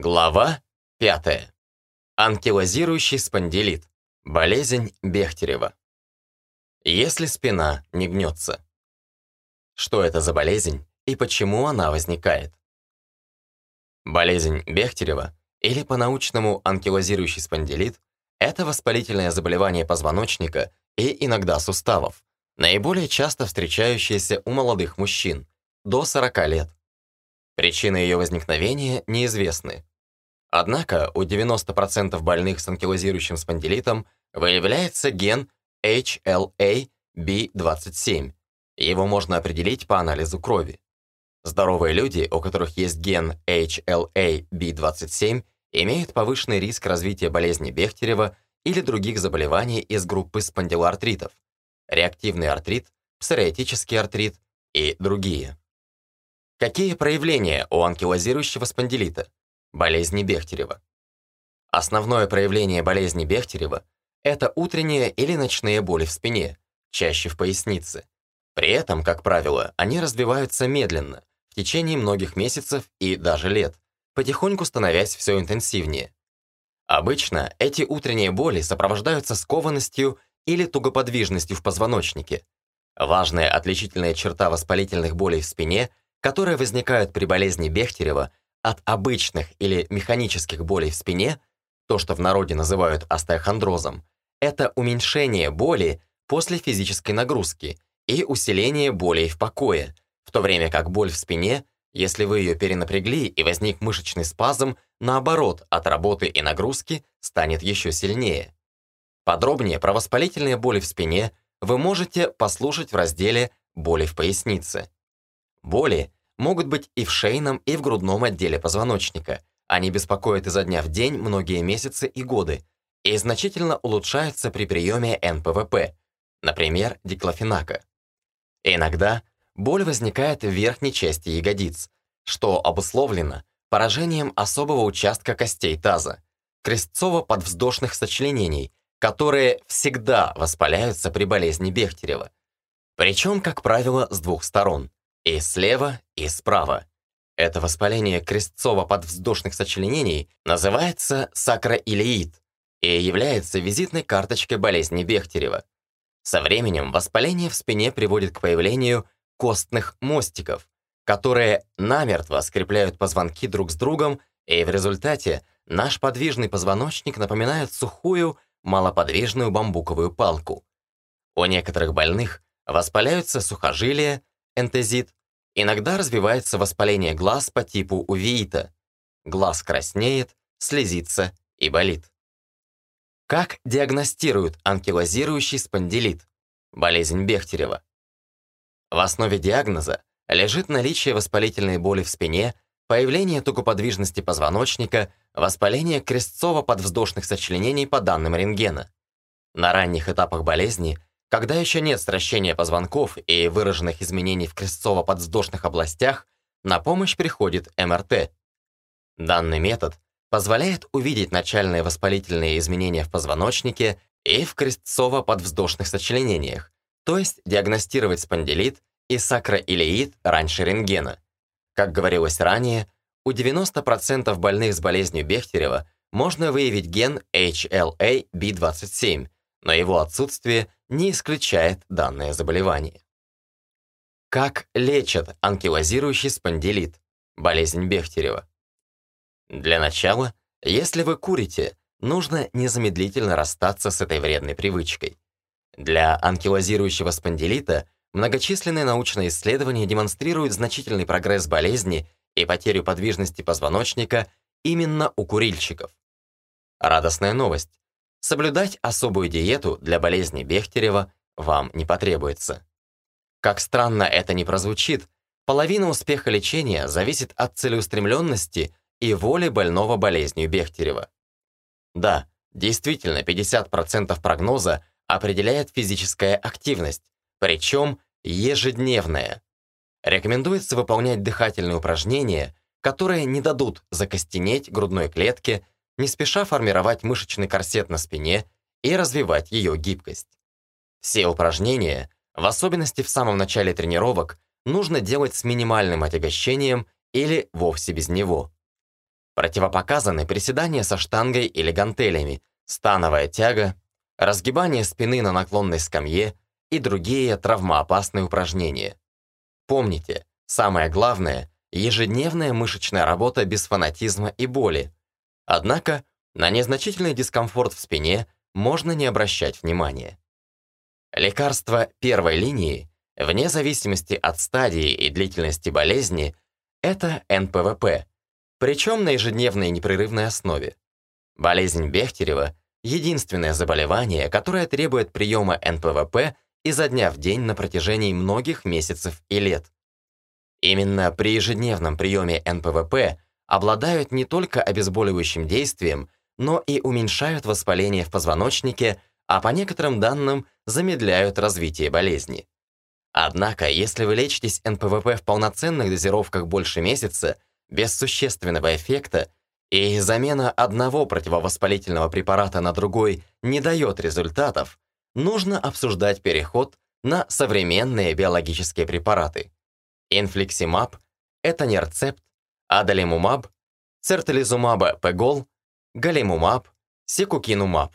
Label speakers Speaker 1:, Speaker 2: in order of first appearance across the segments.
Speaker 1: Глава 5. Анкилозирующий спондилит. Болезнь Бехтерева. Если спина не гнется. Что это за болезнь и почему она возникает? Болезнь Бехтерева, или по-научному анкилозирующий спондилит, это воспалительное заболевание позвоночника и иногда суставов, наиболее часто встречающееся у молодых мужчин, до 40 лет. Причины ее возникновения неизвестны, Однако у 90% больных с анкилозирующим спондилитом выявляется ген HLA-B27. Его можно определить по анализу крови. Здоровые люди, у которых есть ген HLA-B27, имеют повышенный риск развития болезни Бехтерева или других заболеваний из группы спондилоартритов, реактивный артрит, псориатический артрит и другие. Какие проявления у анкилозирующего спондилита? болезни Бехтерева. Основное проявление болезни Бехтерева – это утренние или ночные боли в спине, чаще в пояснице. При этом, как правило, они развиваются медленно, в течение многих месяцев и даже лет, потихоньку становясь все интенсивнее. Обычно эти утренние боли сопровождаются скованностью или тугоподвижностью в позвоночнике. Важная отличительная черта воспалительных болей в спине, которые возникают при болезни Бехтерева, от обычных или механических болей в спине, то, что в народе называют остеохондрозом, это уменьшение боли после физической нагрузки и усиление болей в покое, в то время как боль в спине, если вы ее перенапрягли и возник мышечный спазм, наоборот, от работы и нагрузки станет еще сильнее. Подробнее про воспалительные боли в спине вы можете послушать в разделе «Боли в пояснице». Боли могут быть и в шейном, и в грудном отделе позвоночника. Они беспокоят изо дня в день многие месяцы и годы и значительно улучшаются при приеме НПВП, например, диклофенака. Иногда боль возникает в верхней части ягодиц, что обусловлено поражением особого участка костей таза, крестцово-подвздошных сочленений, которые всегда воспаляются при болезни Бехтерева. Причем, как правило, с двух сторон. И слева, и справа. Это воспаление крестцово-подвздошных сочленений называется сакроилеид и является визитной карточкой болезни Бехтерева. Со временем воспаление в спине приводит к появлению костных мостиков, которые намертво скрепляют позвонки друг с другом, и в результате наш подвижный позвоночник напоминает сухую, малоподвижную бамбуковую палку. У некоторых больных воспаляются сухожилия, энтезит, Иногда развивается воспаление глаз по типу увеита. Глаз краснеет, слезится и болит. Как диагностируют анкилозирующий спондилит? Болезнь Бехтерева. В основе диагноза лежит наличие воспалительной боли в спине, появление тугоподвижности позвоночника, воспаление крестцово-подвздошных сочленений по данным рентгена. На ранних этапах болезни когда еще нет сращения позвонков и выраженных изменений в крестцово-подвздошных областях, на помощь приходит МРТ. Данный метод позволяет увидеть начальные воспалительные изменения в позвоночнике и в крестцово-подвздошных сочленениях, то есть диагностировать спондилит и сакроилеид раньше рентгена. Как говорилось ранее, у 90% больных с болезнью Бехтерева можно выявить ген HLA-B27, но его отсутствие не исключает данное заболевание. Как лечат анкилозирующий спондилит, болезнь Бехтерева? Для начала, если вы курите, нужно незамедлительно расстаться с этой вредной привычкой. Для анкилозирующего спондилита многочисленные научные исследования демонстрируют значительный прогресс болезни и потерю подвижности позвоночника именно у курильщиков. Радостная новость. Соблюдать особую диету для болезни Бехтерева вам не потребуется. Как странно это ни прозвучит, половина успеха лечения зависит от целеустремленности и воли больного болезнью Бехтерева. Да, действительно, 50% прогноза определяет физическая активность, причем ежедневная. Рекомендуется выполнять дыхательные упражнения, которые не дадут закостенеть грудной клетке не спеша формировать мышечный корсет на спине и развивать ее гибкость. Все упражнения, в особенности в самом начале тренировок, нужно делать с минимальным отягощением или вовсе без него. Противопоказаны приседания со штангой или гантелями, становая тяга, разгибание спины на наклонной скамье и другие травмоопасные упражнения. Помните, самое главное – ежедневная мышечная работа без фанатизма и боли. Однако на незначительный дискомфорт в спине можно не обращать внимания. Лекарства первой линии, вне зависимости от стадии и длительности болезни, это НПВП, причем на ежедневной непрерывной основе. Болезнь Бехтерева – единственное заболевание, которое требует приема НПВП изо дня в день на протяжении многих месяцев и лет. Именно при ежедневном приеме НПВП обладают не только обезболивающим действием, но и уменьшают воспаление в позвоночнике, а по некоторым данным замедляют развитие болезни. Однако, если вы лечитесь НПВП в полноценных дозировках больше месяца, без существенного эффекта, и замена одного противовоспалительного препарата на другой не дает результатов, нужно обсуждать переход на современные биологические препараты. Инфликсимаб, этанерцепт, адалимумаб, цертализумаб пегол, галимумаб, секукинумаб.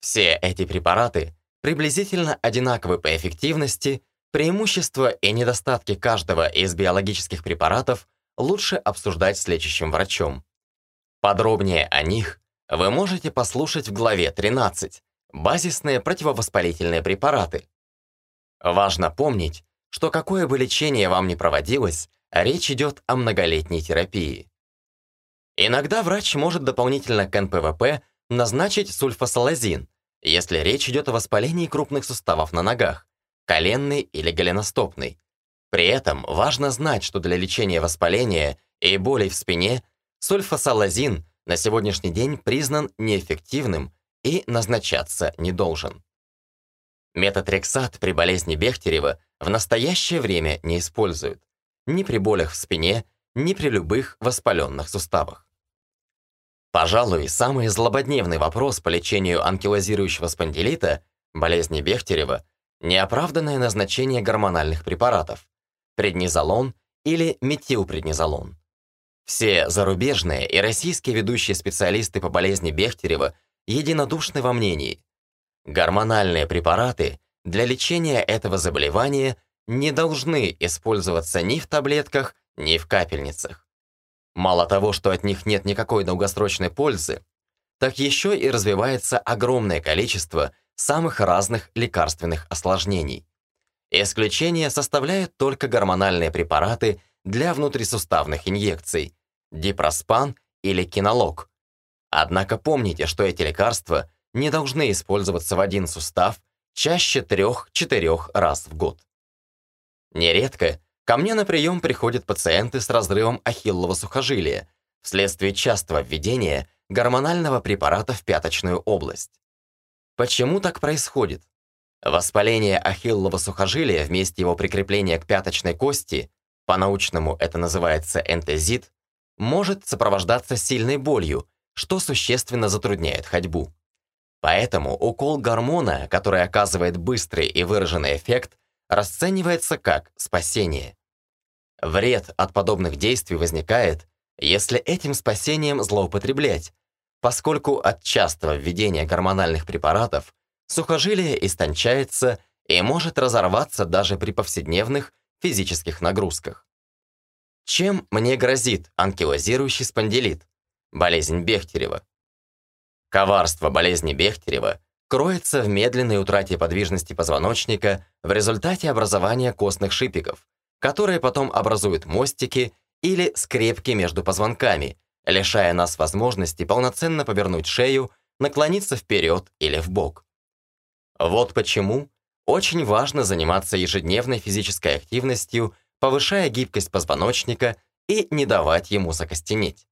Speaker 1: Все эти препараты приблизительно одинаковы по эффективности, преимущества и недостатки каждого из биологических препаратов лучше обсуждать с лечащим врачом. Подробнее о них вы можете послушать в главе 13 «Базисные противовоспалительные препараты». Важно помнить, что какое бы лечение вам ни проводилось, речь идет о многолетней терапии. Иногда врач может дополнительно к НПВП назначить сульфасалазин, если речь идет о воспалении крупных суставов на ногах, коленный или голеностопный. При этом важно знать, что для лечения воспаления и болей в спине сульфасалазин на сегодняшний день признан неэффективным и назначаться не должен. Метотрексат при болезни Бехтерева в настоящее время не используют ни при болях в спине, ни при любых воспаленных суставах. Пожалуй, самый злободневный вопрос по лечению анкилозирующего спондилита, болезни Бехтерева, неоправданное назначение гормональных препаратов, преднизолон или метилпреднизолон. Все зарубежные и российские ведущие специалисты по болезни Бехтерева единодушны во мнении. Гормональные препараты для лечения этого заболевания не должны использоваться ни в таблетках, ни в капельницах. Мало того, что от них нет никакой долгосрочной пользы, так еще и развивается огромное количество самых разных лекарственных осложнений. Исключение составляют только гормональные препараты для внутрисуставных инъекций, дипроспан или кинолог. Однако помните, что эти лекарства не должны использоваться в один сустав чаще 3-4 раз в год. Нередко Ко мне на прием приходят пациенты с разрывом ахиллова сухожилия вследствие частого введения гормонального препарата в пяточную область. Почему так происходит? Воспаление ахиллова сухожилия вместе его прикрепления к пяточной кости, по-научному это называется энтезит, может сопровождаться сильной болью, что существенно затрудняет ходьбу. Поэтому укол гормона, который оказывает быстрый и выраженный эффект, расценивается как спасение. Вред от подобных действий возникает, если этим спасением злоупотреблять, поскольку от частого введения гормональных препаратов сухожилие истончается и может разорваться даже при повседневных физических нагрузках. Чем мне грозит анкилозирующий спондилит, болезнь Бехтерева? Коварство болезни Бехтерева кроется в медленной утрате подвижности позвоночника в результате образования костных шипиков, которые потом образуют мостики или скрепки между позвонками, лишая нас возможности полноценно повернуть шею, наклониться вперед или в бок. Вот почему очень важно заниматься ежедневной физической активностью, повышая гибкость позвоночника и не давать ему закостенеть.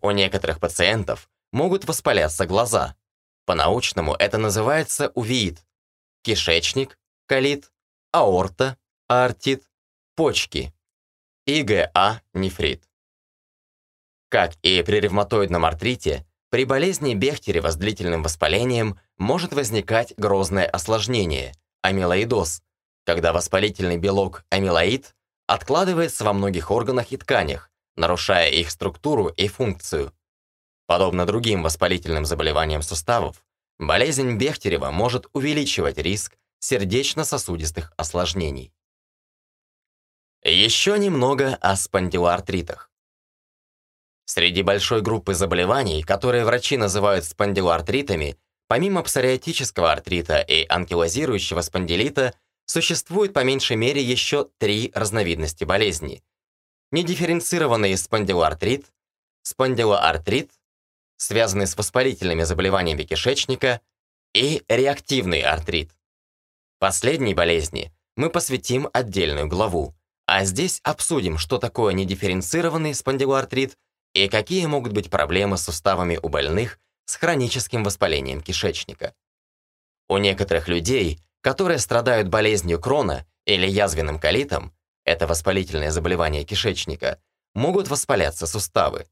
Speaker 1: У некоторых пациентов могут воспаляться глаза, по-научному это называется увеит. Кишечник, колит, аорта, аортит, почки. ИГА нефрит. Как и при ревматоидном артрите, при болезни Бехтерева с длительным воспалением может возникать грозное осложнение – амилоидоз, когда воспалительный белок амилоид откладывается во многих органах и тканях, нарушая их структуру и функцию. Подобно другим воспалительным заболеваниям суставов, болезнь Бехтерева может увеличивать риск сердечно-сосудистых осложнений. Еще немного о спондилоартритах. Среди большой группы заболеваний, которые врачи называют спондилоартритами, помимо псориатического артрита и анкилозирующего спондилита, существует по меньшей мере еще три разновидности болезни. Недифференцированный спондилоартрит, спондилоартрит, связанный с воспалительными заболеваниями кишечника, и реактивный артрит. Последней болезни мы посвятим отдельную главу, а здесь обсудим, что такое недифференцированный спондилоартрит и какие могут быть проблемы с суставами у больных с хроническим воспалением кишечника. У некоторых людей, которые страдают болезнью Крона или язвенным колитом, это воспалительное заболевание кишечника, могут воспаляться суставы.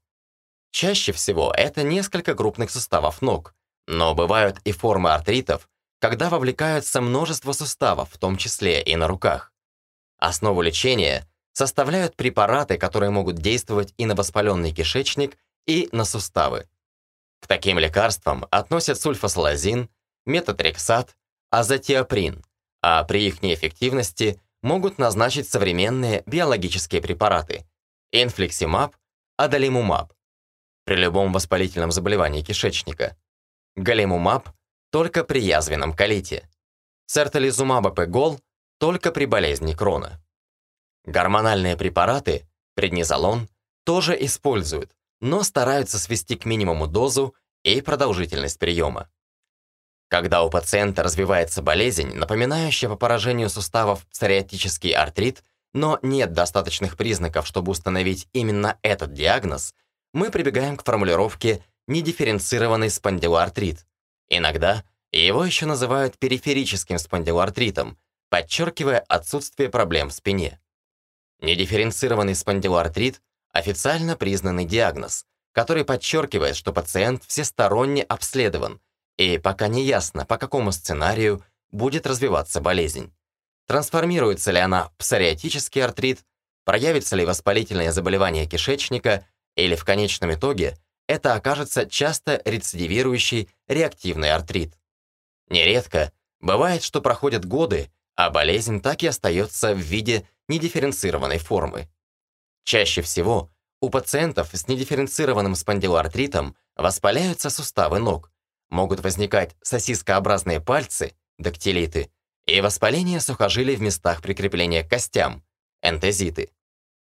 Speaker 1: Чаще всего это несколько крупных суставов ног, но бывают и формы артритов, когда вовлекаются множество суставов, в том числе и на руках. Основу лечения составляют препараты, которые могут действовать и на воспаленный кишечник, и на суставы. К таким лекарствам относят сульфасалазин, метатрексат, азотиоприн, а при их неэффективности могут назначить современные биологические препараты инфлексимаб, адалимумаб при любом воспалительном заболевании кишечника, галимумаб только при язвенном колите, цертализумаб эпигол только при болезни Крона. Гормональные препараты, преднизолон, тоже используют, но стараются свести к минимуму дозу и продолжительность приема. Когда у пациента развивается болезнь, напоминающая по поражению суставов псориатический артрит, но нет достаточных признаков, чтобы установить именно этот диагноз, мы прибегаем к формулировке «недифференцированный спондилоартрит». Иногда его еще называют периферическим спондилоартритом, подчеркивая отсутствие проблем в спине. Недифференцированный спондилоартрит – официально признанный диагноз, который подчеркивает, что пациент всесторонне обследован, и пока не ясно, по какому сценарию будет развиваться болезнь. Трансформируется ли она в псориатический артрит, проявится ли воспалительное заболевание кишечника, или в конечном итоге это окажется часто рецидивирующий реактивный артрит. Нередко бывает, что проходят годы, а болезнь так и остается в виде недифференцированной формы. Чаще всего у пациентов с недифференцированным спондилоартритом воспаляются суставы ног, могут возникать сосискообразные пальцы, дактилиты, и воспаление сухожилий в местах прикрепления к костям, энтезиты.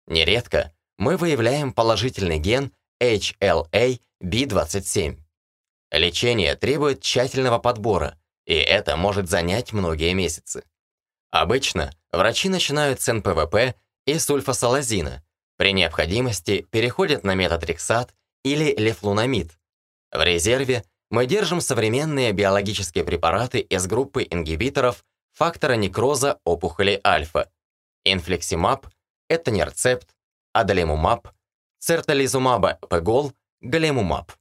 Speaker 1: Нередко мы выявляем положительный ген HLA-B27. Лечение требует тщательного подбора, и это может занять многие месяцы. Обычно врачи начинают с НПВП и сульфасалазина, при необходимости переходят на метатрексат или лефлунамид. В резерве мы держим современные биологические препараты из группы ингибиторов фактора некроза опухоли альфа. Инфлексимаб, этанерцепт, адалимумаб, цертализумаба пегол, галимумаб.